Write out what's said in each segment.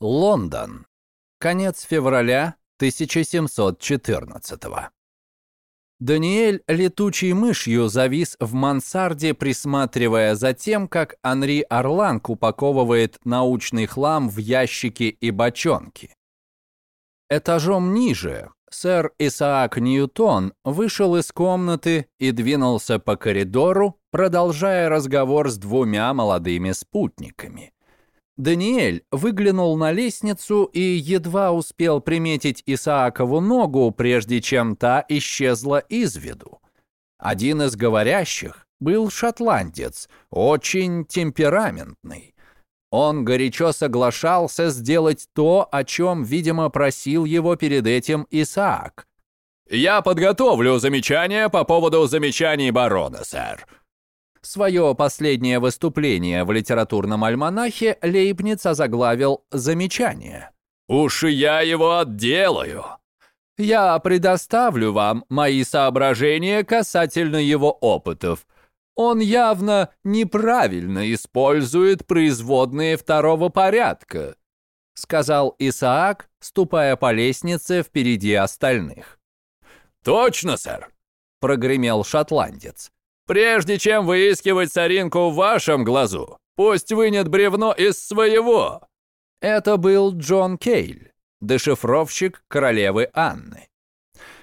Лондон. Конец февраля 1714 Даниэль летучей мышью завис в мансарде, присматривая за тем, как Анри Орланг упаковывает научный хлам в ящики и бочонки. Этажом ниже сэр Исаак Ньютон вышел из комнаты и двинулся по коридору, продолжая разговор с двумя молодыми спутниками. Даниэль выглянул на лестницу и едва успел приметить Исаакову ногу, прежде чем та исчезла из виду. Один из говорящих был шотландец, очень темпераментный. Он горячо соглашался сделать то, о чем, видимо, просил его перед этим Исаак. «Я подготовлю замечание по поводу замечаний барона, сэр», Свое последнее выступление в литературном альманахе Лейбниц озаглавил «Замечание». «Уж я его отделаю!» «Я предоставлю вам мои соображения касательно его опытов. Он явно неправильно использует производные второго порядка», сказал Исаак, ступая по лестнице впереди остальных. «Точно, сэр!» прогремел шотландец. Прежде чем выискивать соринку в вашем глазу, пусть вынет бревно из своего». Это был Джон Кейль, дешифровщик королевы Анны.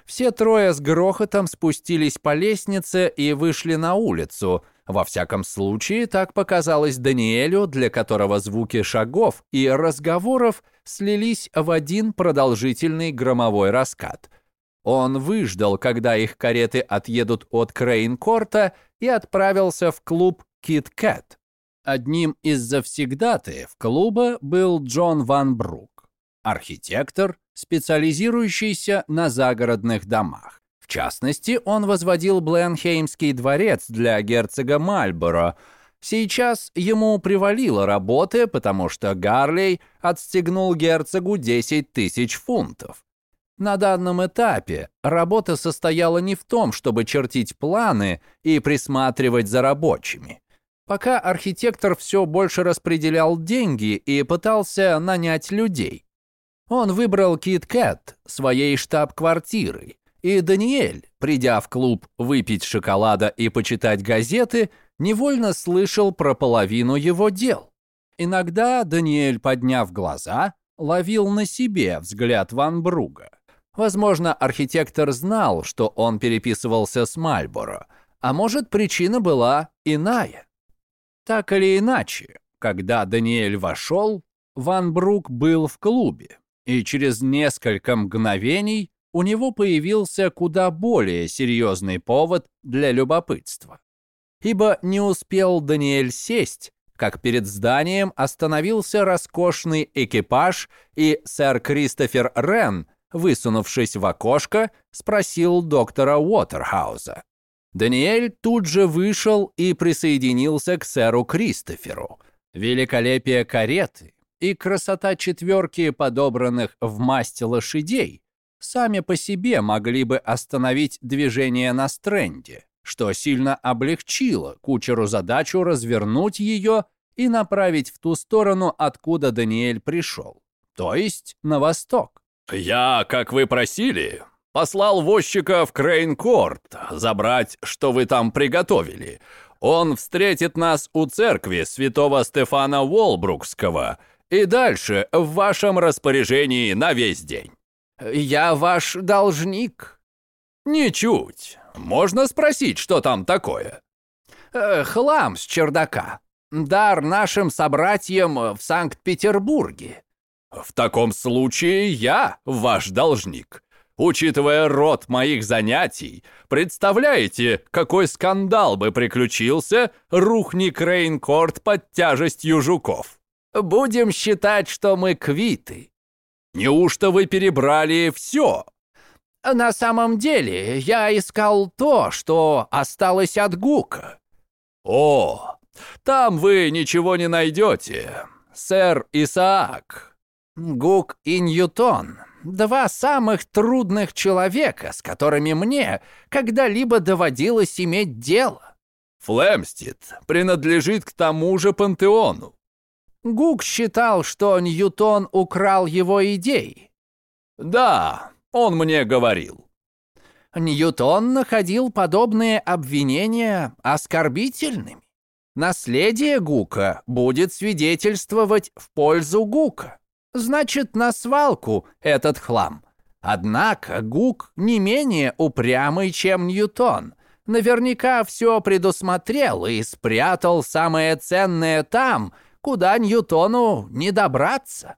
Все трое с грохотом спустились по лестнице и вышли на улицу. Во всяком случае, так показалось Даниэлю, для которого звуки шагов и разговоров слились в один продолжительный громовой раскат – он выждал, когда их кареты отъедут от Крейнкорта и отправился в клуб «Кит Кэт». Одним из завсегдатаев клуба был Джон Ван Брук, архитектор, специализирующийся на загородных домах. В частности, он возводил Бленхеймский дворец для герцога Мальборо. Сейчас ему привалило работы, потому что Гарлей отстегнул герцогу 10 тысяч фунтов. На данном этапе работа состояла не в том, чтобы чертить планы и присматривать за рабочими. Пока архитектор все больше распределял деньги и пытался нанять людей. Он выбрал Кит Кэт своей штаб-квартирой, и Даниэль, придя в клуб выпить шоколада и почитать газеты, невольно слышал про половину его дел. Иногда Даниэль, подняв глаза, ловил на себе взгляд Ван Бруга. Возможно, архитектор знал, что он переписывался с Мальборо, а может, причина была иная. Так или иначе, когда Даниэль вошел, Ван Брук был в клубе, и через несколько мгновений у него появился куда более серьезный повод для любопытства. Ибо не успел Даниэль сесть, как перед зданием остановился роскошный экипаж, и сэр Кристофер Рен высунувшись в окошко, спросил доктора Уотерхауза. Даниэль тут же вышел и присоединился к сэру Кристоферу. Великолепие кареты и красота четверки подобранных в масть лошадей сами по себе могли бы остановить движение на стренде, что сильно облегчило кучеру задачу развернуть ее и направить в ту сторону, откуда Даниэль пришел, то есть на восток. «Я, как вы просили, послал возчика в Крейнкорт забрать, что вы там приготовили. Он встретит нас у церкви святого Стефана Волбрукского и дальше в вашем распоряжении на весь день». «Я ваш должник». «Ничуть. Можно спросить, что там такое?» э, «Хлам с чердака. Дар нашим собратьям в Санкт-Петербурге. В таком случае я ваш должник. Учитывая род моих занятий, представляете, какой скандал бы приключился, рухни Крейнкорт под тяжестью жуков? Будем считать, что мы квиты. Неужто вы перебрали все? На самом деле, я искал то, что осталось от Гука. О, там вы ничего не найдете, сэр Исаак. Гук и Ньютон — два самых трудных человека, с которыми мне когда-либо доводилось иметь дело. Флемстед принадлежит к тому же пантеону. Гук считал, что Ньютон украл его идеи. Да, он мне говорил. Ньютон находил подобные обвинения оскорбительными. Наследие Гука будет свидетельствовать в пользу Гука. Значит, на свалку этот хлам. Однако Гук не менее упрямый, чем Ньютон. Наверняка все предусмотрел и спрятал самое ценное там, куда Ньютону не добраться.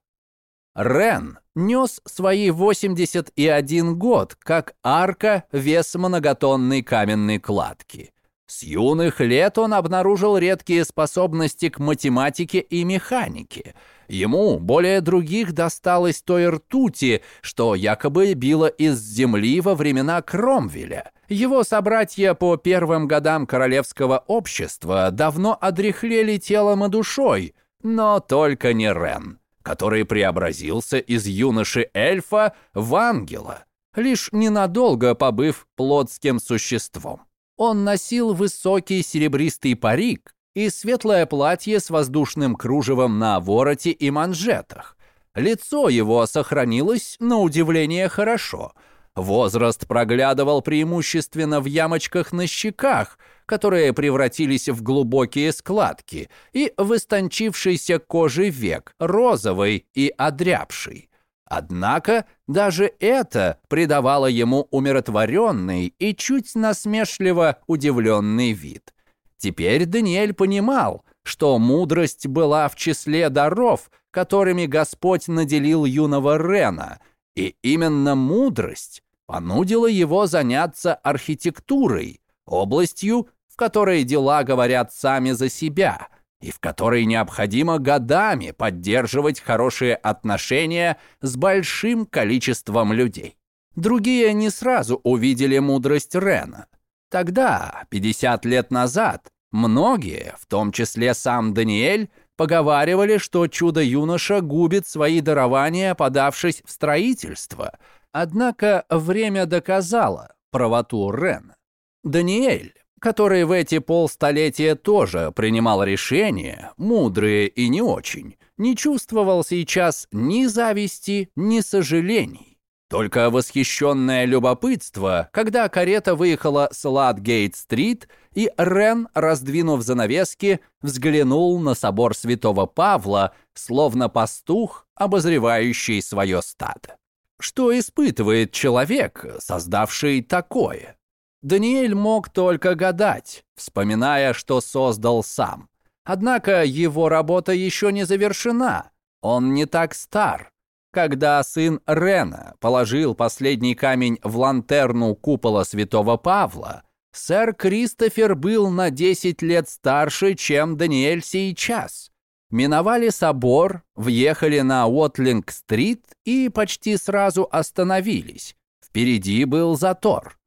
Рен нес свои 81 год, как арка вес многотонной каменной кладки. С юных лет он обнаружил редкие способности к математике и механике. Ему более других досталось той ртути, что якобы било из земли во времена Кромвеля. Его собратья по первым годам королевского общества давно одряхлели телом и душой, но только не Рен, который преобразился из юноши-эльфа в ангела, лишь ненадолго побыв плотским существом. Он носил высокий серебристый парик и светлое платье с воздушным кружевом на вороте и манжетах. Лицо его сохранилось, на удивление, хорошо. Возраст проглядывал преимущественно в ямочках на щеках, которые превратились в глубокие складки, и в истончившейся кожи век, розовый и одрябший. Однако даже это придавало ему умиротворенный и чуть насмешливо удивленный вид. Теперь Даниэль понимал, что мудрость была в числе даров, которыми Господь наделил юного Рена, и именно мудрость понудила его заняться архитектурой, областью, в которой дела говорят сами за себя – и в которой необходимо годами поддерживать хорошие отношения с большим количеством людей. Другие не сразу увидели мудрость Рена. Тогда, 50 лет назад, многие, в том числе сам Даниэль, поговаривали, что чудо-юноша губит свои дарования, подавшись в строительство. Однако время доказало правоту Рена. Даниэль который в эти полстолетия тоже принимал решения, мудрые и не очень, не чувствовал сейчас ни зависти, ни сожалений. Только восхищенное любопытство, когда карета выехала с Ладгейт-стрит, и Рен, раздвинув занавески, взглянул на собор святого Павла, словно пастух, обозревающий свое стадо. Что испытывает человек, создавший такое? Даниэль мог только гадать, вспоминая, что создал сам. Однако его работа еще не завершена. Он не так стар. Когда сын Рена положил последний камень в лантерну купола святого Павла, сэр Кристофер был на 10 лет старше, чем Даниэль сейчас. Миновали собор, въехали на Уотлинг-стрит и почти сразу остановились. Впереди был затор.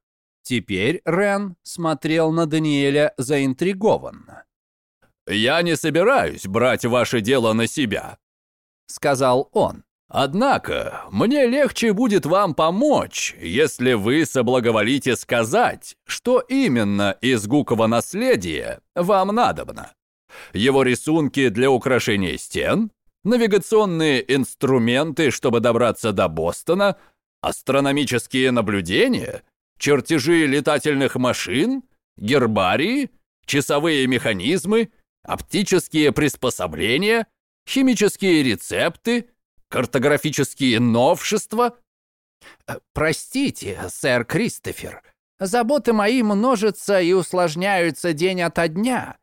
Теперь Рен смотрел на Даниэля заинтригованно. «Я не собираюсь брать ваше дело на себя», — сказал он. «Однако мне легче будет вам помочь, если вы соблаговолите сказать, что именно из Гукова наследия вам надобно. Его рисунки для украшения стен, навигационные инструменты, чтобы добраться до Бостона, астрономические наблюдения — чертежи летательных машин, гербарии, часовые механизмы, оптические приспособления, химические рецепты, картографические новшества. Э, простите, сэр Кристофер, заботы мои множатся и усложняются день ото дня.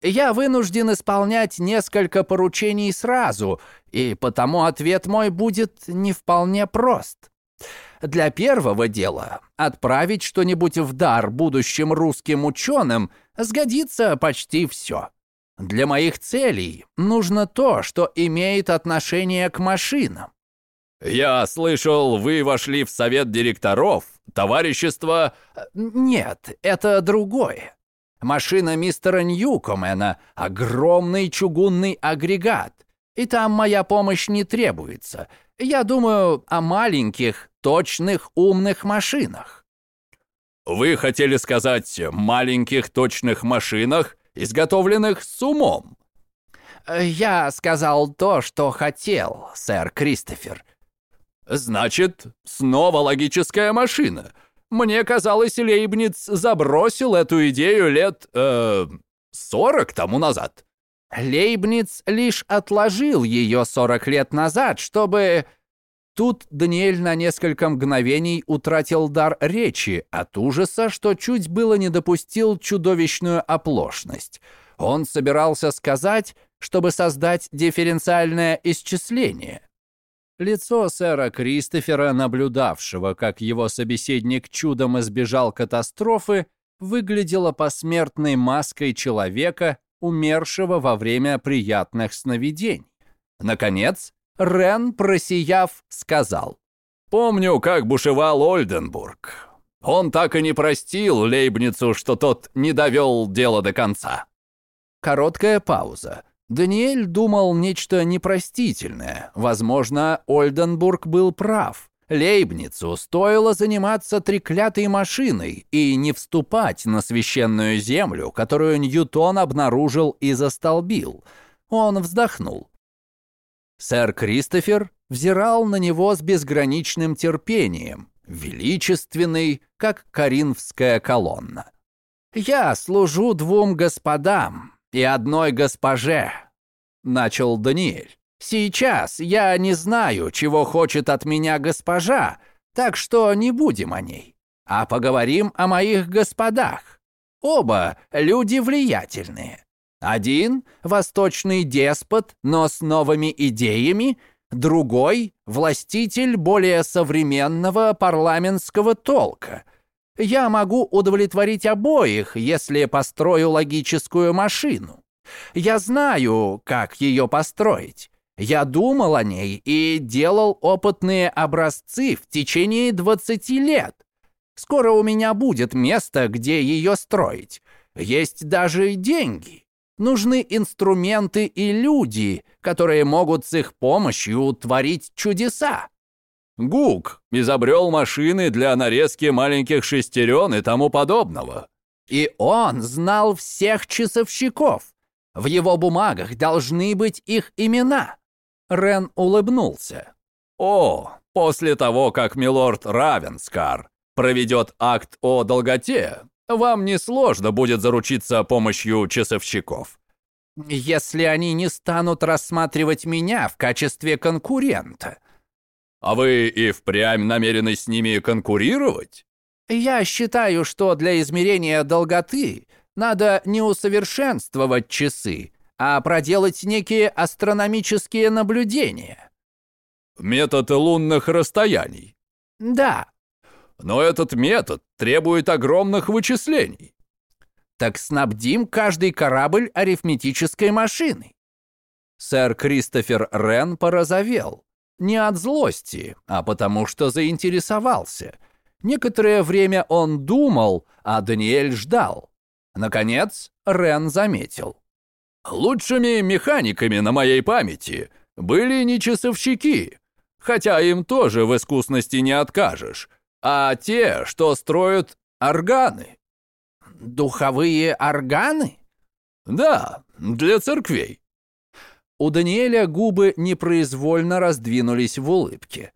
Я вынужден исполнять несколько поручений сразу, и потому ответ мой будет не вполне прост. Для первого дела отправить что-нибудь в дар будущим русским ученым сгодится почти все. Для моих целей нужно то, что имеет отношение к машинам. «Я слышал, вы вошли в совет директоров, товарищество...» «Нет, это другое. Машина мистера Ньюкомена — огромный чугунный агрегат, и там моя помощь не требуется. Я думаю о маленьких, точных, умных машинах. Вы хотели сказать маленьких точных машинах, изготовленных с умом? «Я сказал то, что хотел, сэр Кристофер». «Значит, снова логическая машина. Мне казалось, Лейбниц забросил эту идею лет... Э, сорок тому назад». Лейбниц лишь отложил ее сорок лет назад, чтобы... Тут Даниэль на несколько мгновений утратил дар речи от ужаса, что чуть было не допустил чудовищную оплошность. Он собирался сказать, чтобы создать дифференциальное исчисление. Лицо сэра Кристофера, наблюдавшего, как его собеседник чудом избежал катастрофы, выглядело посмертной маской человека, умершего во время приятных сновидений. Наконец, Рен, просияв, сказал. «Помню, как бушевал Ольденбург. Он так и не простил Лейбницу, что тот не довел дело до конца». Короткая пауза. Даниэль думал нечто непростительное. Возможно, Ольденбург был прав. Лейбницу стоило заниматься треклятой машиной и не вступать на священную землю, которую Ньютон обнаружил и застолбил. Он вздохнул. Сэр Кристофер взирал на него с безграничным терпением, величественный, как коринфская колонна. «Я служу двум господам и одной госпоже», — начал Даниэль. «Сейчас я не знаю, чего хочет от меня госпожа, так что не будем о ней, а поговорим о моих господах. Оба люди влиятельные. Один – восточный деспот, но с новыми идеями, другой – властитель более современного парламентского толка. Я могу удовлетворить обоих, если построю логическую машину. Я знаю, как ее построить. Я думал о ней и делал опытные образцы в течение 20 лет. Скоро у меня будет место, где ее строить. Есть даже деньги. Нужны инструменты и люди, которые могут с их помощью творить чудеса. Гук изобрел машины для нарезки маленьких шестерен и тому подобного. И он знал всех часовщиков. В его бумагах должны быть их имена. Рен улыбнулся. «О, после того, как милорд Равенскар проведет акт о долготе, вам несложно будет заручиться помощью часовщиков. Если они не станут рассматривать меня в качестве конкурента. А вы и впрямь намерены с ними конкурировать? Я считаю, что для измерения долготы надо не усовершенствовать часы, а проделать некие астрономические наблюдения. Метод лунных расстояний? Да, но этот метод требует огромных вычислений. Так снабдим каждый корабль арифметической машиной. Сэр Кристофер Рен порозовел. Не от злости, а потому что заинтересовался. Некоторое время он думал, а Даниэль ждал. Наконец, Рен заметил. «Лучшими механиками на моей памяти были не часовщики, хотя им тоже в искусности не откажешь а те, что строят органы. Духовые органы? Да, для церквей. У Даниэля губы непроизвольно раздвинулись в улыбке.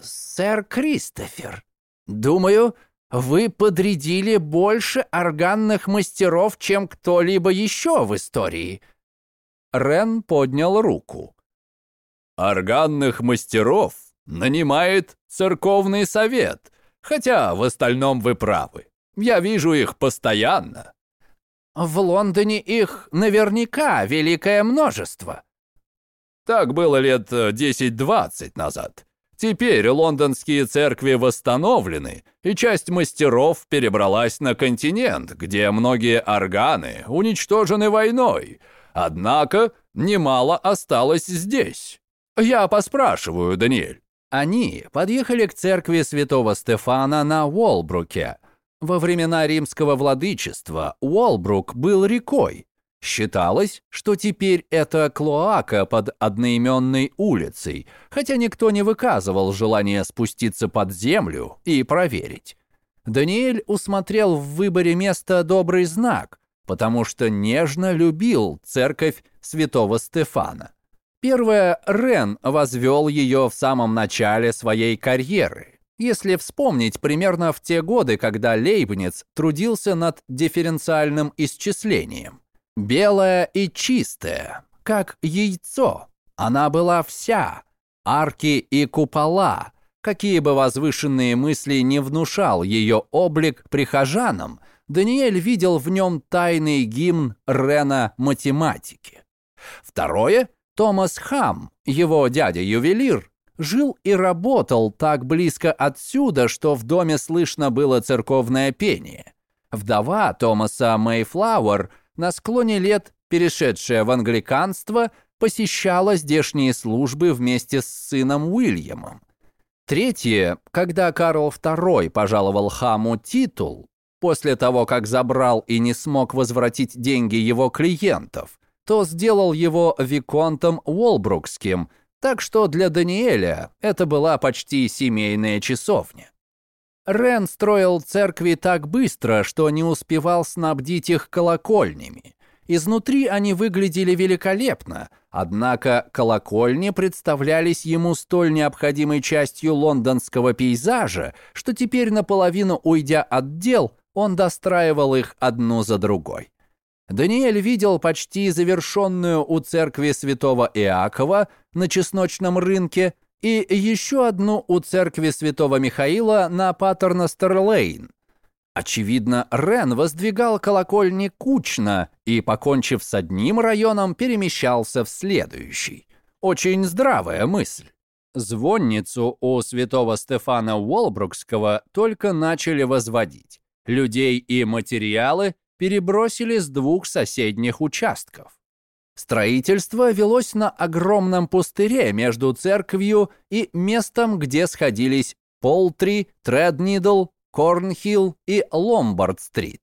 «Сэр Кристофер, думаю, вы подрядили больше органных мастеров, чем кто-либо еще в истории». Рен поднял руку. «Органных мастеров нанимает церковный совет, хотя в остальном вы правы. Я вижу их постоянно». «В Лондоне их наверняка великое множество». Так было лет 10-20 назад. Теперь лондонские церкви восстановлены, и часть мастеров перебралась на континент, где многие органы уничтожены войной. Однако немало осталось здесь. Я поспрашиваю, Даниэль. Они подъехали к церкви святого Стефана на Уолбруке. Во времена римского владычества Уолбрук был рекой. Считалось, что теперь это клоака под одноименной улицей, хотя никто не выказывал желания спуститься под землю и проверить. Даниэль усмотрел в выборе места добрый знак. потому что нежно любил церковь святого Стефана. Первое, Рен возвел ее в самом начале своей карьеры. Если вспомнить примерно в те годы, когда Лейбниц трудился над дифференциальным исчислением. Белая и чистая, как яйцо. Она была вся. Арки и купола. Какие бы возвышенные мысли не внушал ее облик прихожанам, Даниэль видел в нем тайный гимн Рена математики. Второе — Томас Хам, его дядя-ювелир, жил и работал так близко отсюда, что в доме слышно было церковное пение. Вдова Томаса Мэйфлауэр на склоне лет, перешедшая в англиканство, посещала здешние службы вместе с сыном Уильямом. Третье, когда Карл II пожаловал Хаму титул, после того, как забрал и не смог возвратить деньги его клиентов, то сделал его виконтом Уолбрукским, так что для Даниэля это была почти семейная часовня. Рен строил церкви так быстро, что не успевал снабдить их колокольнями. Изнутри они выглядели великолепно, однако колокольни представлялись ему столь необходимой частью лондонского пейзажа, что теперь наполовину уйдя от дел, он достраивал их одну за другой. Даниэль видел почти завершенную у церкви святого Иакова на чесночном рынке и еще одну у церкви святого Михаила на Паттерностер-Лейн. Очевидно, Рен воздвигал колокольни кучно и, покончив с одним районом, перемещался в следующий. Очень здравая мысль. Звонницу у святого Стефана Уолбрукского только начали возводить. Людей и материалы перебросили с двух соседних участков. Строительство велось на огромном пустыре между церковью и местом, где сходились Полтри, Треднидл, Корнхилл и Ломбард-стрит.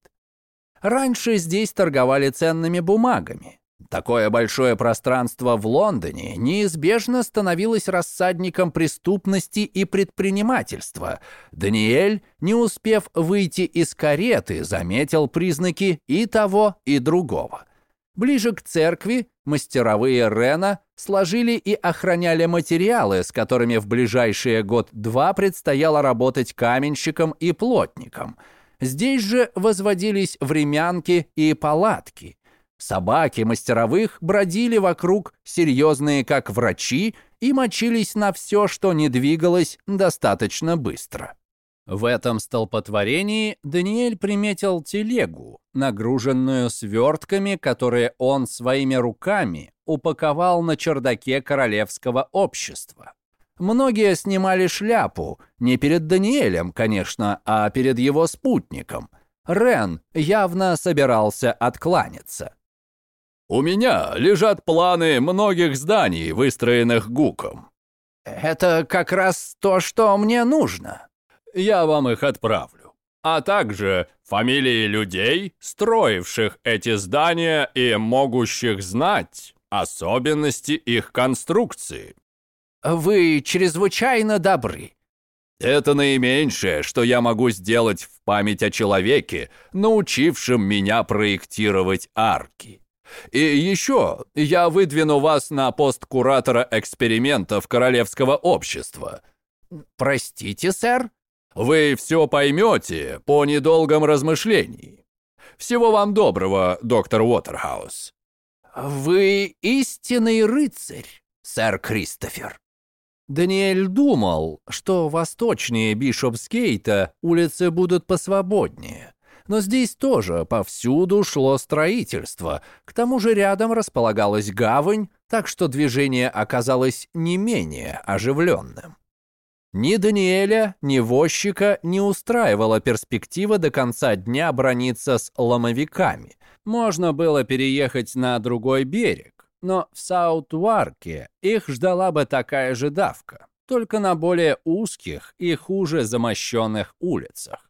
Раньше здесь торговали ценными бумагами. Такое большое пространство в Лондоне неизбежно становилось рассадником преступности и предпринимательства. Даниэль, не успев выйти из кареты, заметил признаки и того, и другого. Ближе к церкви мастеровые Рена сложили и охраняли материалы, с которыми в ближайшие год-два предстояло работать каменщикам и плотникам. Здесь же возводились времянки и палатки. Собаки мастеровых бродили вокруг, серьезные как врачи, и мочились на все, что не двигалось достаточно быстро. В этом столпотворении Даниэль приметил телегу, нагруженную свертками, которые он своими руками упаковал на чердаке королевского общества. Многие снимали шляпу, не перед Даниэлем, конечно, а перед его спутником. Рен явно собирался откланяться. «У меня лежат планы многих зданий, выстроенных Гуком». «Это как раз то, что мне нужно». «Я вам их отправлю. А также фамилии людей, строивших эти здания и могущих знать особенности их конструкции». «Вы чрезвычайно добры». «Это наименьшее, что я могу сделать в память о человеке, научившем меня проектировать арки». И еще я выдвину вас на пост куратора экспериментов Королевского общества. Простите, сэр? Вы все поймете по недолгом размышлении. Всего вам доброго, доктор Уотерхаус. Вы истинный рыцарь, сэр Кристофер. Даниэль думал, что восточнее Бишопсгейта улицы будут посвободнее. Но здесь тоже повсюду шло строительство. К тому же рядом располагалась гавань, так что движение оказалось не менее оживленным. Ни Даниэля, ни возчика не устраивала перспектива до конца дня брониться с ломовиками. Можно было переехать на другой берег, но в Саут-Уарке их ждала бы такая же давка, только на более узких и хуже замощенных улицах.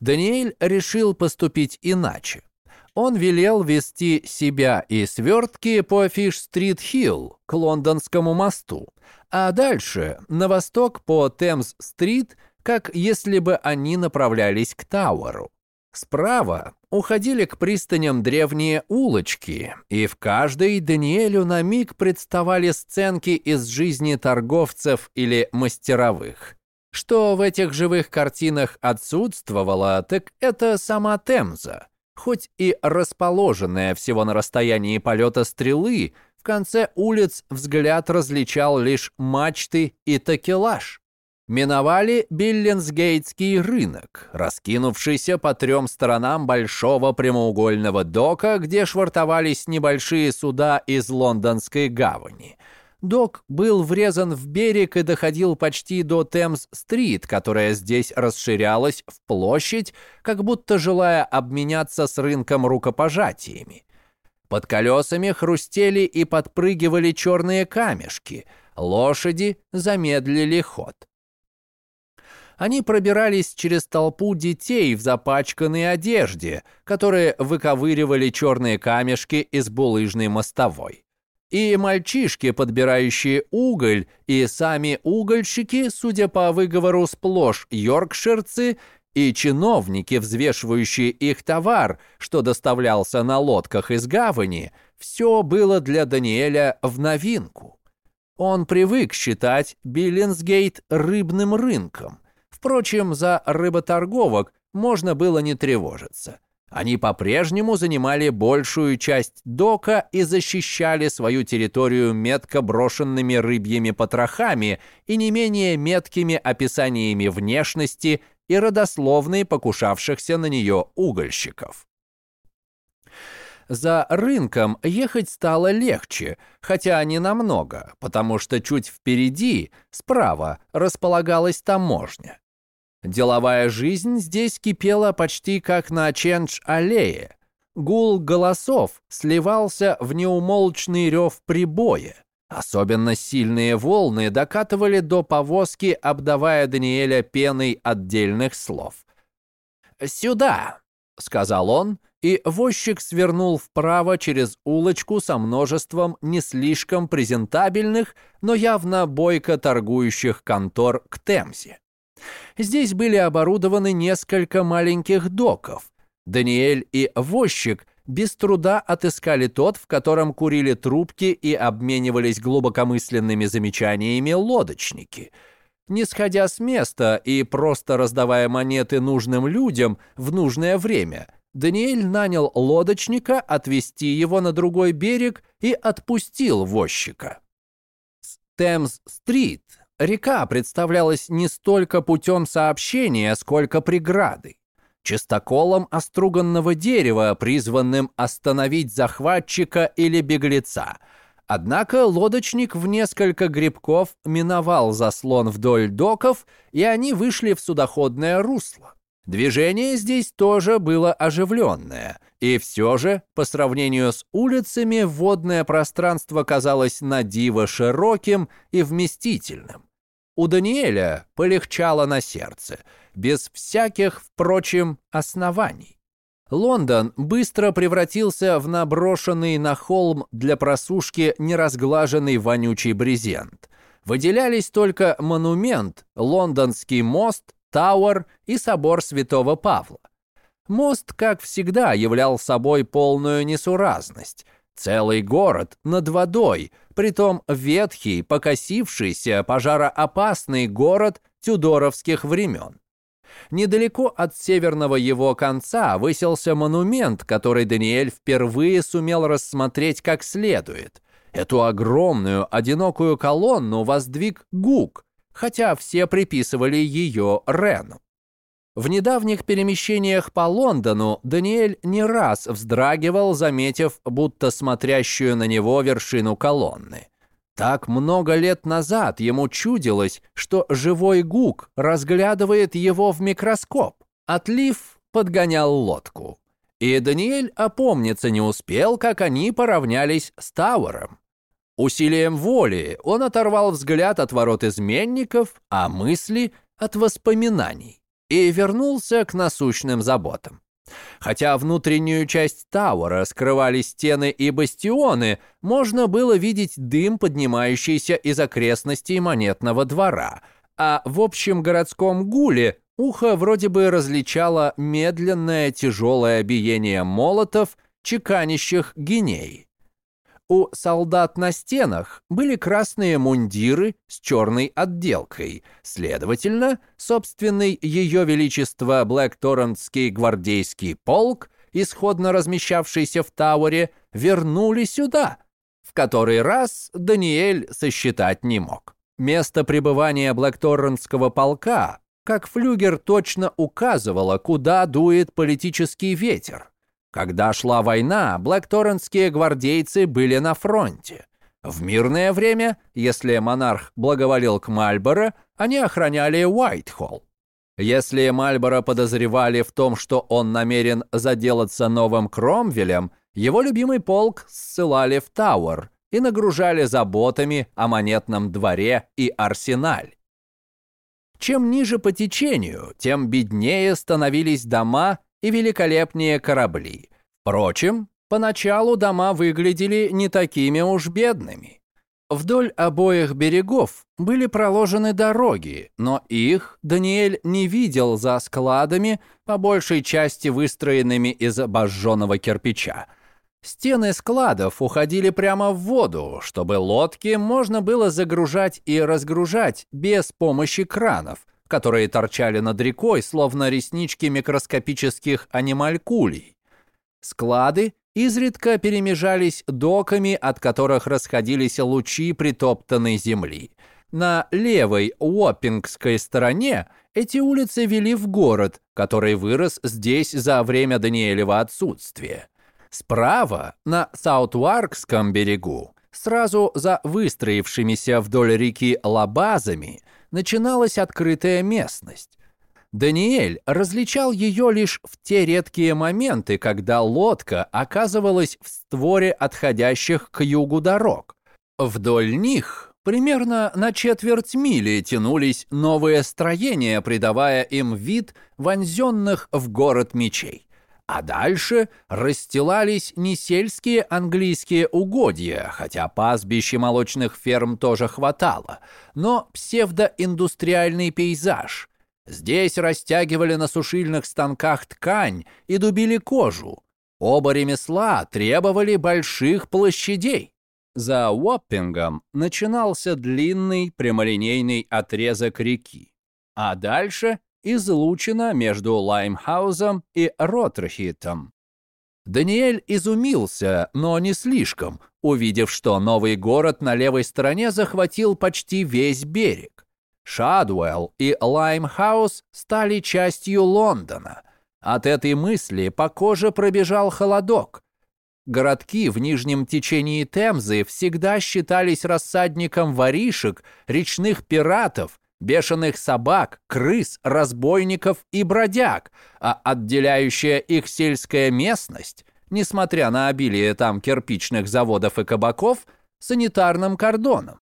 Даниэль решил поступить иначе. Он велел вести себя и свертки по Фиш-стрит-хилл к лондонскому мосту, а дальше на восток по Темс-стрит, как если бы они направлялись к Тауэру. Справа уходили к пристаням древние улочки, и в каждой Даниэлю на миг представали сценки из жизни торговцев или мастеровых. Что в этих живых картинах отсутствовало, так это сама Темза. Хоть и расположенная всего на расстоянии полета стрелы, в конце улиц взгляд различал лишь мачты и такелаж. Миновали Биллинсгейтский рынок, раскинувшийся по трем сторонам большого прямоугольного дока, где швартовались небольшие суда из лондонской гавани. Док был врезан в берег и доходил почти до Темс-стрит, которая здесь расширялась в площадь, как будто желая обменяться с рынком рукопожатиями. Под колесами хрустели и подпрыгивали черные камешки, лошади замедлили ход. Они пробирались через толпу детей в запачканной одежде, которые выковыривали черные камешки из булыжной мостовой. И мальчишки, подбирающие уголь, и сами угольщики, судя по выговору сплошь йоркширцы, и чиновники, взвешивающие их товар, что доставлялся на лодках из гавани, все было для Даниэля в новинку. Он привык считать Биллинсгейт рыбным рынком. Впрочем, за рыботорговок можно было не тревожиться. Они по-прежнему занимали большую часть дока и защищали свою территорию метко брошенными рыбьими потрохами и не менее меткими описаниями внешности и родословной покушавшихся на нее угольщиков. За рынком ехать стало легче, хотя не намного, потому что чуть впереди, справа, располагалась таможня. Деловая жизнь здесь кипела почти как на Чендж-аллее. Гул голосов сливался в неумолчный рев прибоя. Особенно сильные волны докатывали до повозки, обдавая Даниэля пеной отдельных слов. «Сюда!» — сказал он, и возчик свернул вправо через улочку со множеством не слишком презентабельных, но явно бойко торгующих контор к Темзе. Здесь были оборудованы несколько маленьких доков. Даниэль и возчик без труда отыскали тот, в котором курили трубки и обменивались глубокомысленными замечаниями лодочники. Не сходя с места и просто раздавая монеты нужным людям в нужное время, Даниэль нанял лодочника отвезти его на другой берег и отпустил возчика. Темс-стрит Река представлялась не столько путем сообщения, сколько преградой. Чистоколом оструганного дерева, призванным остановить захватчика или беглеца. Однако лодочник в несколько грибков миновал заслон вдоль доков, и они вышли в судоходное русло. Движение здесь тоже было оживленное, и все же, по сравнению с улицами, водное пространство казалось надиво широким и вместительным. У Даниэля полегчало на сердце, без всяких, впрочем, оснований. Лондон быстро превратился в наброшенный на холм для просушки неразглаженный вонючий брезент. Выделялись только монумент, лондонский мост Тауэр и собор Святого Павла. Мост, как всегда, являл собой полную несуразность. Целый город над водой, притом ветхий, покосившийся, пожароопасный город тюдоровских времен. Недалеко от северного его конца высился монумент, который Даниэль впервые сумел рассмотреть как следует. Эту огромную одинокую колонну воздвиг Гук, хотя все приписывали ее Рену. В недавних перемещениях по Лондону Даниэль не раз вздрагивал, заметив, будто смотрящую на него вершину колонны. Так много лет назад ему чудилось, что живой гук разглядывает его в микроскоп. Отлив подгонял лодку. И Даниэль опомниться не успел, как они поравнялись с Тауэром. Усилием воли он оторвал взгляд от ворот изменников, а мысли от воспоминаний и вернулся к насущным заботам. Хотя внутреннюю часть Тауэра скрывали стены и бастионы, можно было видеть дым, поднимающийся из окрестностей монетного двора, а в общем городском гуле ухо вроде бы различало медленное тяжелое биение молотов, чеканящих гиней. У солдат на стенах были красные мундиры с черной отделкой. Следовательно, собственный Ее Величество Блэкторрентский гвардейский полк, исходно размещавшийся в Тауэре, вернули сюда. В который раз Даниэль сосчитать не мог. Место пребывания Блэкторрентского полка, как флюгер точно указывало, куда дует политический ветер. Когда шла война, блэкторрентские гвардейцы были на фронте. В мирное время, если монарх благоволил к Мальборо, они охраняли Уайтхолл. Если Мальборо подозревали в том, что он намерен заделаться новым Кромвелем, его любимый полк ссылали в Тауэр и нагружали заботами о монетном дворе и арсенале. Чем ниже по течению, тем беднее становились дома и великолепнее корабли. Впрочем, поначалу дома выглядели не такими уж бедными. Вдоль обоих берегов были проложены дороги, но их Даниэль не видел за складами, по большей части выстроенными из обожженного кирпича. Стены складов уходили прямо в воду, чтобы лодки можно было загружать и разгружать без помощи кранов, которые торчали над рекой, словно реснички микроскопических анималькулей. Склады изредка перемежались доками, от которых расходились лучи притоптанной земли. На левой Уоппингской стороне эти улицы вели в город, который вырос здесь за время Даниэлева отсутствия. Справа, на Саутваркском берегу, сразу за выстроившимися вдоль реки лабазами, начиналась открытая местность. Даниэль различал ее лишь в те редкие моменты, когда лодка оказывалась в створе отходящих к югу дорог. Вдоль них примерно на четверть мили тянулись новые строения, придавая им вид вонзенных в город мечей. А дальше расстилались не сельские английские угодья, хотя пастбищ и молочных ферм тоже хватало, но псевдоиндустриальный пейзаж. Здесь растягивали на сушильных станках ткань и дубили кожу. Оба ремесла требовали больших площадей. За Уоппингом начинался длинный прямолинейный отрезок реки, а дальше излучина между Лаймхаузом и Ротрахитом. Даниэль изумился, но не слишком, увидев, что новый город на левой стороне захватил почти весь берег. Шадуэлл и Лаймхаус стали частью Лондона. От этой мысли по коже пробежал холодок. Городки в нижнем течении Темзы всегда считались рассадником воришек, речных пиратов бешеных собак, крыс, разбойников и бродяг, а отделяющая их сельская местность, несмотря на обилие там кирпичных заводов и кабаков, санитарным кордоном.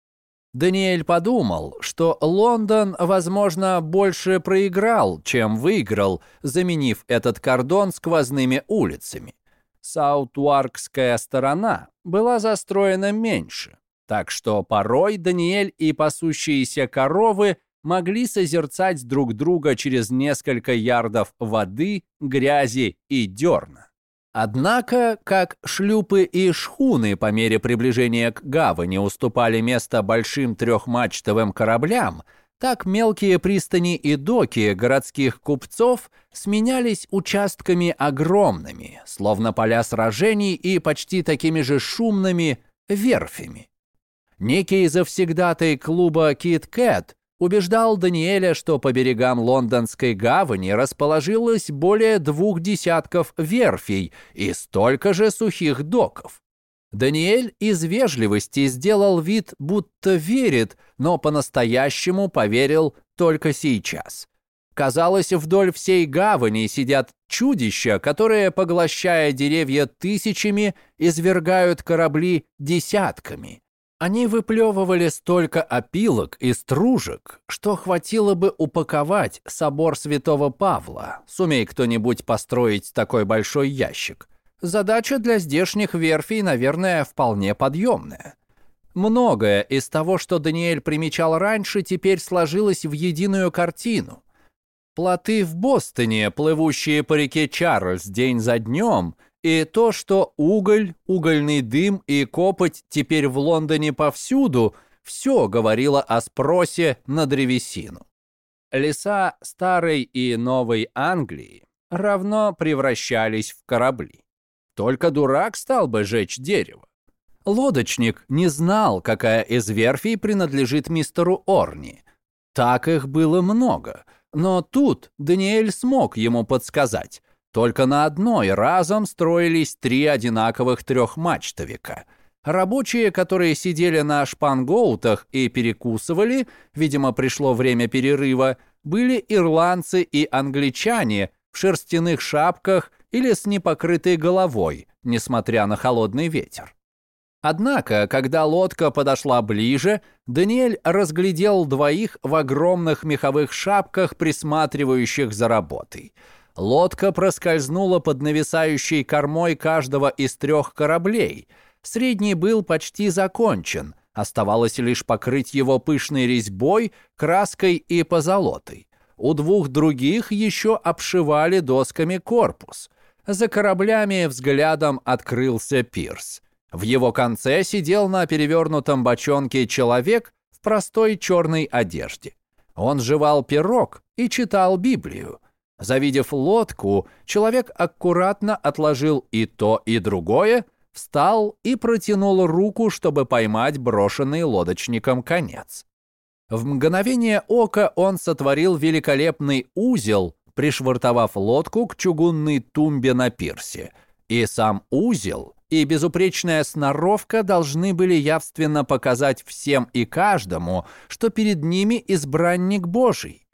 Даниэль подумал, что Лондон, возможно, больше проиграл, чем выиграл, заменив этот кордон сквозными улицами. Саутуаркская сторона была застроена меньше, так что порой Даниэль и пасущиеся коровы могли созерцать друг друга через несколько ярдов воды, грязи и дерна. Однако, как шлюпы и шхуны по мере приближения к гавани уступали место большим трехмачтовым кораблям, так мелкие пристани и доки городских купцов сменялись участками огромными, словно поля сражений и почти такими же шумными верфями. Некий завсегдатый клуба «Кит Кэт» убеждал Даниэля, что по берегам лондонской гавани расположилось более двух десятков верфей и столько же сухих доков. Даниэль из вежливости сделал вид, будто верит, но по-настоящему поверил только сейчас. Казалось, вдоль всей гавани сидят чудища, которые, поглощая деревья тысячами, извергают корабли десятками. Они выплевывали столько опилок и стружек, что хватило бы упаковать собор святого Павла, сумей кто-нибудь построить такой большой ящик. Задача для здешних верфей, наверное, вполне подъемная. Многое из того, что Даниэль примечал раньше, теперь сложилось в единую картину. плоты в Бостоне, плывущие по реке Чарльз день за днем, и то, что уголь, угольный дым и копоть теперь в Лондоне повсюду, все говорило о спросе на древесину. Леса старой и новой Англии равно превращались в корабли. Только дурак стал бы жечь дерево. Лодочник не знал, какая из верфей принадлежит мистеру Орни. Так их было много, но тут Даниэль смог ему подсказать. Только на одной разом строились три одинаковых трехмачтовика. Рабочие, которые сидели на шпангоутах и перекусывали, видимо, пришло время перерыва, были ирландцы и англичане в шерстяных шапках или с непокрытой головой, несмотря на холодный ветер. Однако, когда лодка подошла ближе, Даниэль разглядел двоих в огромных меховых шапках, присматривающих за работой – Лодка проскользнула под нависающей кормой каждого из трех кораблей. Средний был почти закончен, оставалось лишь покрыть его пышной резьбой, краской и позолотой. У двух других еще обшивали досками корпус. За кораблями взглядом открылся пирс. В его конце сидел на перевернутом бочонке человек в простой черной одежде. Он жевал пирог и читал Библию. Завидев лодку, человек аккуратно отложил и то, и другое, встал и протянул руку, чтобы поймать брошенный лодочником конец. В мгновение ока он сотворил великолепный узел, пришвартовав лодку к чугунной тумбе на пирсе. И сам узел, и безупречная сноровка должны были явственно показать всем и каждому, что перед ними избранник Божий.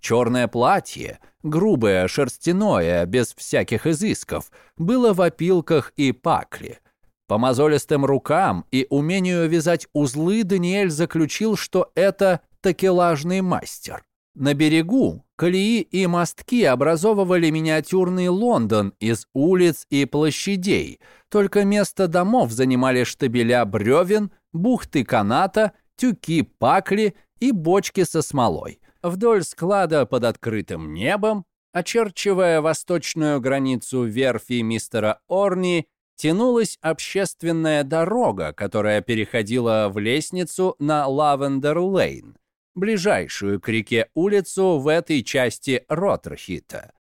Черное платье, грубое, шерстяное, без всяких изысков, было в опилках и пакле. По мозолистым рукам и умению вязать узлы Даниэль заключил, что это такелажный мастер. На берегу колеи и мостки образовывали миниатюрный Лондон из улиц и площадей, только место домов занимали штабеля бревен, бухты каната, тюки пакли и бочки со смолой. Вдоль склада под открытым небом, очерчивая восточную границу верфи мистера Орни, тянулась общественная дорога, которая переходила в лестницу на Лавендер-Лейн, ближайшую к реке улицу в этой части Роттерхита.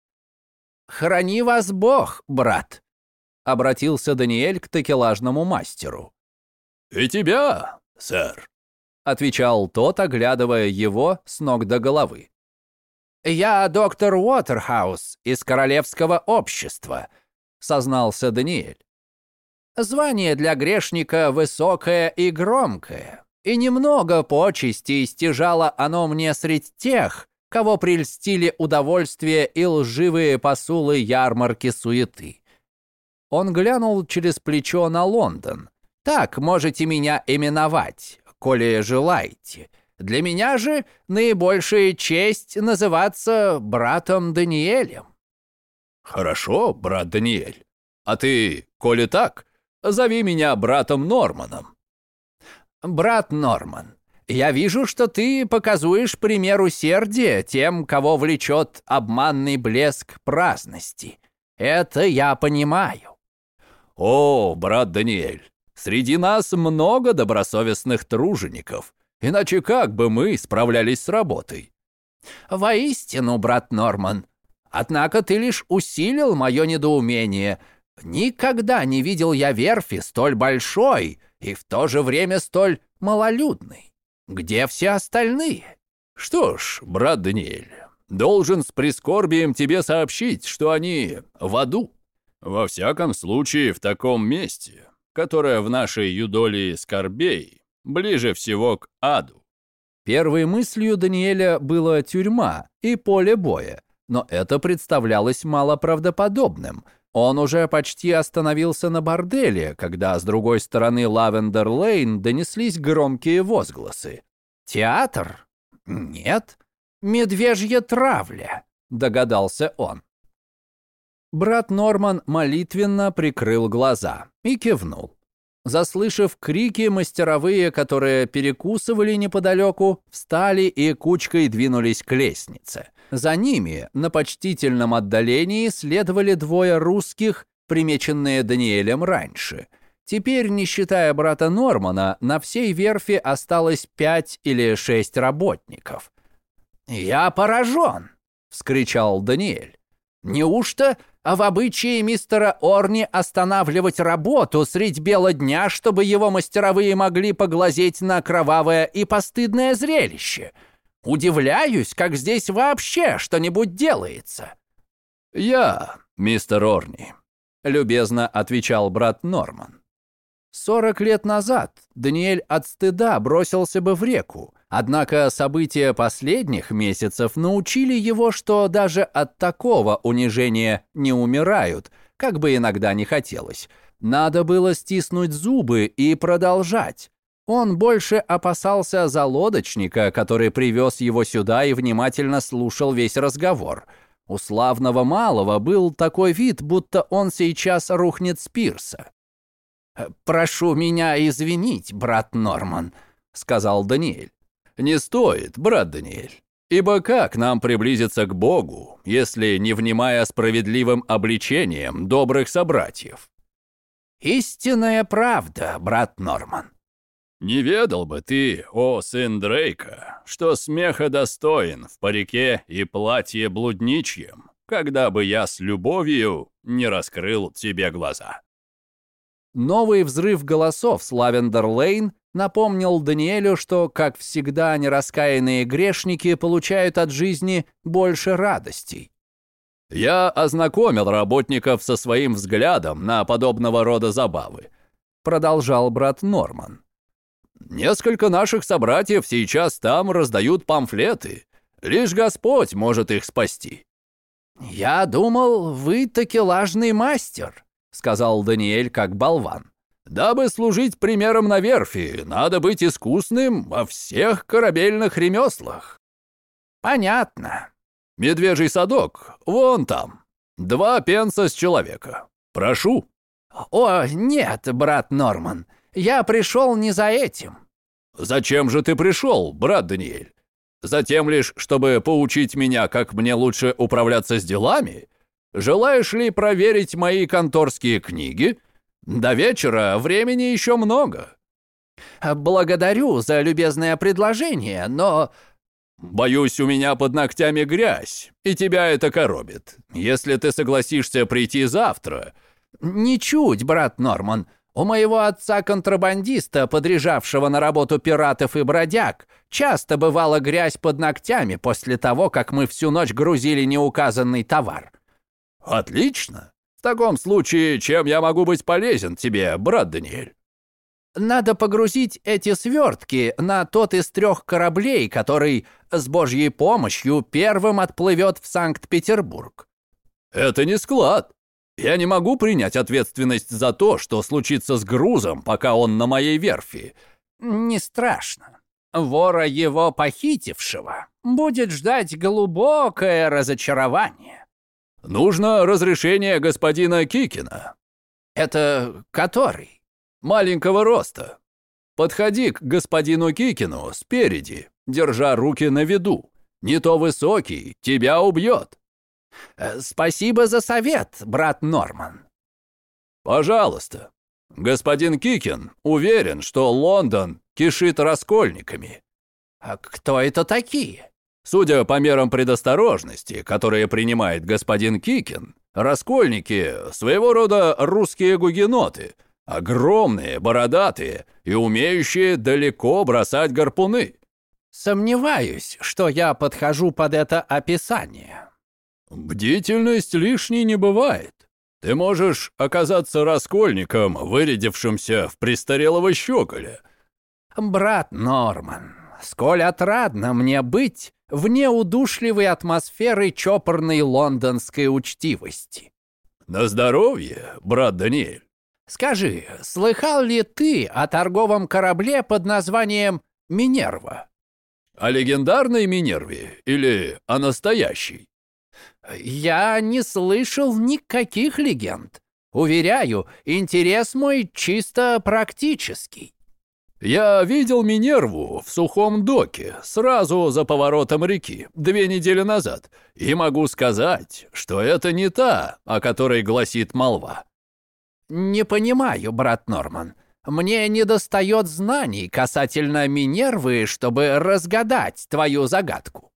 «Храни вас Бог, брат!» — обратился Даниэль к такелажному мастеру. «И тебя, сэр!» Отвечал тот, оглядывая его с ног до головы. «Я доктор Уотерхаус из Королевского общества», — сознался Даниэль. «Звание для грешника высокое и громкое, и немного почести стяжало оно мне среди тех, кого прельстили удовольствие и лживые посулы ярмарки суеты». Он глянул через плечо на Лондон. «Так можете меня именовать, коли желаете. Для меня же наибольшая честь называться братом Даниэлем». «Хорошо, брат Даниэль. А ты, коли так, зови меня братом Норманом». «Брат Норман, я вижу, что ты показуешь пример усердия тем, кого влечет обманный блеск праздности. Это я понимаю». «О, брат Даниэль, Среди нас много добросовестных тружеников. Иначе как бы мы справлялись с работой? Воистину, брат Норман. Однако ты лишь усилил мое недоумение. Никогда не видел я верфи столь большой и в то же время столь малолюдной. Где все остальные? Что ж, брат Даниэль, должен с прискорбием тебе сообщить, что они в аду. Во всяком случае, в таком месте, которая в нашей юдолии скорбей ближе всего к аду. Первой мыслью Даниэля была тюрьма и поле боя, но это представлялось малоправдоподобным. Он уже почти остановился на борделе, когда с другой стороны Лавендер-Лейн донеслись громкие возгласы. «Театр? Нет. Медвежья травля», — догадался он. Брат Норман молитвенно прикрыл глаза и кивнул. Заслышав крики, мастеровые, которые перекусывали неподалеку, встали и кучкой двинулись к лестнице. За ними на почтительном отдалении следовали двое русских, примеченные Даниэлем раньше. Теперь, не считая брата Нормана, на всей верфи осталось пять или шесть работников. «Я поражен!» — вскричал Даниэль. «Неужто а в обычае мистера Орни останавливать работу средь бела дня, чтобы его мастеровые могли поглазеть на кровавое и постыдное зрелище. Удивляюсь, как здесь вообще что-нибудь делается». «Я, мистер Орни», — любезно отвечал брат Норман. Сорок лет назад Даниэль от стыда бросился бы в реку, однако события последних месяцев научили его, что даже от такого унижения не умирают, как бы иногда не хотелось. Надо было стиснуть зубы и продолжать. Он больше опасался за лодочника, который привез его сюда и внимательно слушал весь разговор. У славного малого был такой вид, будто он сейчас рухнет с пирса. «Прошу меня извинить, брат Норман», — сказал Даниэль. «Не стоит, брат Даниэль. Ибо как нам приблизиться к Богу, если не внимая справедливым обличением добрых собратьев?» «Истинная правда, брат Норман». «Не ведал бы ты, о сын Дрейка, что смеха достоин в парике и платье блудничьем, когда бы я с любовью не раскрыл тебе глаза?» Новый взрыв голосов с Лавендер-Лейн напомнил Даниэлю, что, как всегда, нераскаянные грешники получают от жизни больше радостей. «Я ознакомил работников со своим взглядом на подобного рода забавы», продолжал брат Норман. «Несколько наших собратьев сейчас там раздают памфлеты. Лишь Господь может их спасти». «Я думал, вы такелажный мастер», сказал Даниэль как болван. «Дабы служить примером на верфи, надо быть искусным во всех корабельных ремеслах». «Понятно». «Медвежий садок, вон там. Два пенса с человека. Прошу». «О, нет, брат Норман, я пришел не за этим». «Зачем же ты пришел, брат Даниэль? Затем лишь, чтобы поучить меня, как мне лучше управляться с делами? Желаешь ли проверить мои конторские книги? До вечера времени еще много». «Благодарю за любезное предложение, но...» «Боюсь, у меня под ногтями грязь, и тебя это коробит. Если ты согласишься прийти завтра...» «Ничуть, брат Норман. У моего отца-контрабандиста, подряжавшего на работу пиратов и бродяг, часто бывала грязь под ногтями после того, как мы всю ночь грузили неуказанный товар. «Отлично. В таком случае, чем я могу быть полезен тебе, брат Даниэль?» «Надо погрузить эти свертки на тот из трех кораблей, который с Божьей помощью первым отплывет в Санкт-Петербург». «Это не склад. Я не могу принять ответственность за то, что случится с грузом, пока он на моей верфи». «Не страшно. Вора его похитившего будет ждать глубокое разочарование». «Нужно разрешение господина Кикина». «Это который?» «Маленького роста. Подходи к господину Кикину спереди, держа руки на виду. Не то высокий, тебя убьет». Э, «Спасибо за совет, брат Норман». «Пожалуйста. Господин Кикин уверен, что Лондон кишит раскольниками». «А кто это такие?» Судя по мерам предосторожности, которые принимает господин Кикин, раскольники – своего рода русские гугеноты, огромные, бородатые и умеющие далеко бросать гарпуны. Сомневаюсь, что я подхожу под это описание. Бдительность лишней не бывает. Ты можешь оказаться раскольником, вырядившимся в престарелого щеколя. Брат Норман, сколь отрадно мне быть вне удушливой атмосферы чопорной лондонской учтивости. «На здоровье, брат Даниэль!» «Скажи, слыхал ли ты о торговом корабле под названием «Минерва»?» «О легендарной Минерве или о настоящей?» «Я не слышал никаких легенд. Уверяю, интерес мой чисто практический. Я видел Минерву в сухом доке, сразу за поворотом реки, две недели назад, и могу сказать, что это не та, о которой гласит молва. Не понимаю, брат Норман. Мне недостает знаний касательно Минервы, чтобы разгадать твою загадку.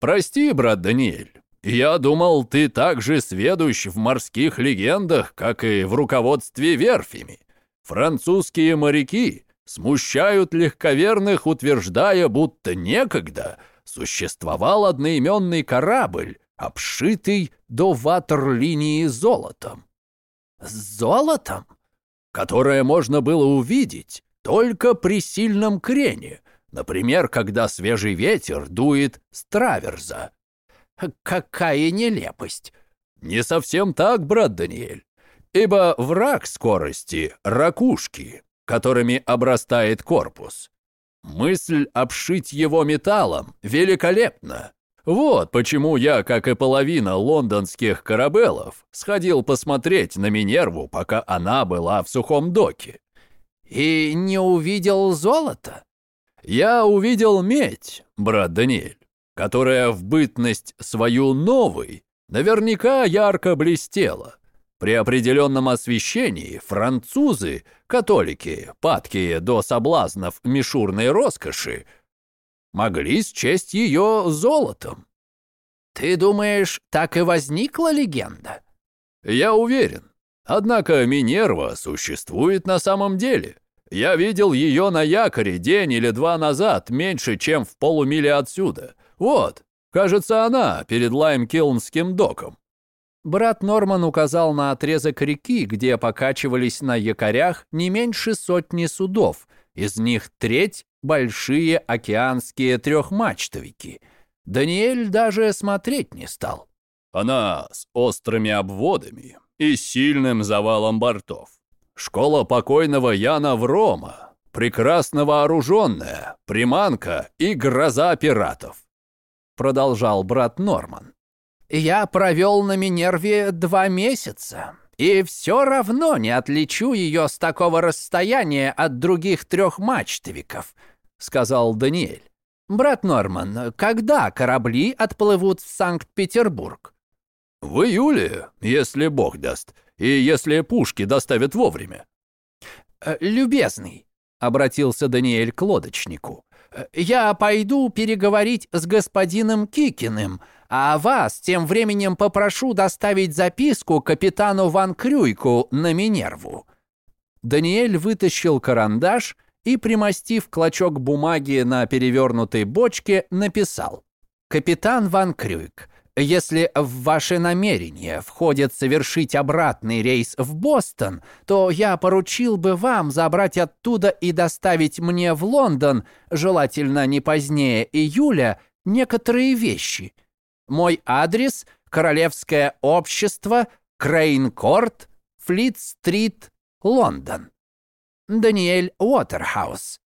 Прости, брат Даниэль. Я думал, ты так же сведущ в морских легендах, как и в руководстве верфями. Французские моряки смущают легковерных, утверждая, будто некогда существовал одноименный корабль, обшитый до ватерлинии золотом. Золотом? Которое можно было увидеть только при сильном крене, например, когда свежий ветер дует с траверза. Какая нелепость! Не совсем так, брат Даниэль. Ибо враг скорости — ракушки, которыми обрастает корпус. Мысль обшить его металлом великолепна. Вот почему я, как и половина лондонских корабелов, сходил посмотреть на Минерву, пока она была в сухом доке. И не увидел золото? Я увидел медь, брат Даниэль, которая в бытность свою новой наверняка ярко блестела. При определенном освещении французы, католики, падкие до соблазнов мишурной роскоши, могли счесть ее золотом. Ты думаешь, так и возникла легенда? Я уверен. Однако Минерва существует на самом деле. Я видел ее на якоре день или два назад, меньше, чем в полумиле отсюда. Вот, кажется, она перед Лаймкилнским доком. Брат Норман указал на отрезок реки, где покачивались на якорях не меньше сотни судов, из них треть — большие океанские трехмачтовики. Даниэль даже смотреть не стал. Она с острыми обводами и сильным завалом бортов. Школа покойного Яна Врома, прекрасно вооруженная, приманка и гроза пиратов. Продолжал брат Норман. Я провел на Минерве два месяца, и все равно не отличу ее с такого расстояния от других трех мачтовиков», — сказал Даниэль. «Брат Норман, когда корабли отплывут в Санкт-Петербург?» «В июле, если Бог даст, и если пушки доставят вовремя». «Э, «Любезный», — обратился Даниэль к лодочнику, — «я пойду переговорить с господином Кикиным, а вас тем временем попрошу доставить записку капитану Ван Крюйку на Минерву». Даниэль вытащил карандаш и, примостив клочок бумаги на перевернутой бочке, написал «Капитан Ван Крюйк, если в ваше намерение входит совершить обратный рейс в Бостон, то я поручил бы вам забрать оттуда и доставить мне в Лондон, желательно не позднее июля, некоторые вещи – мой адрес – Королевское общество, Крейн-Корт, Флит-стрит, Лондон. Даниэль Уотерхаус.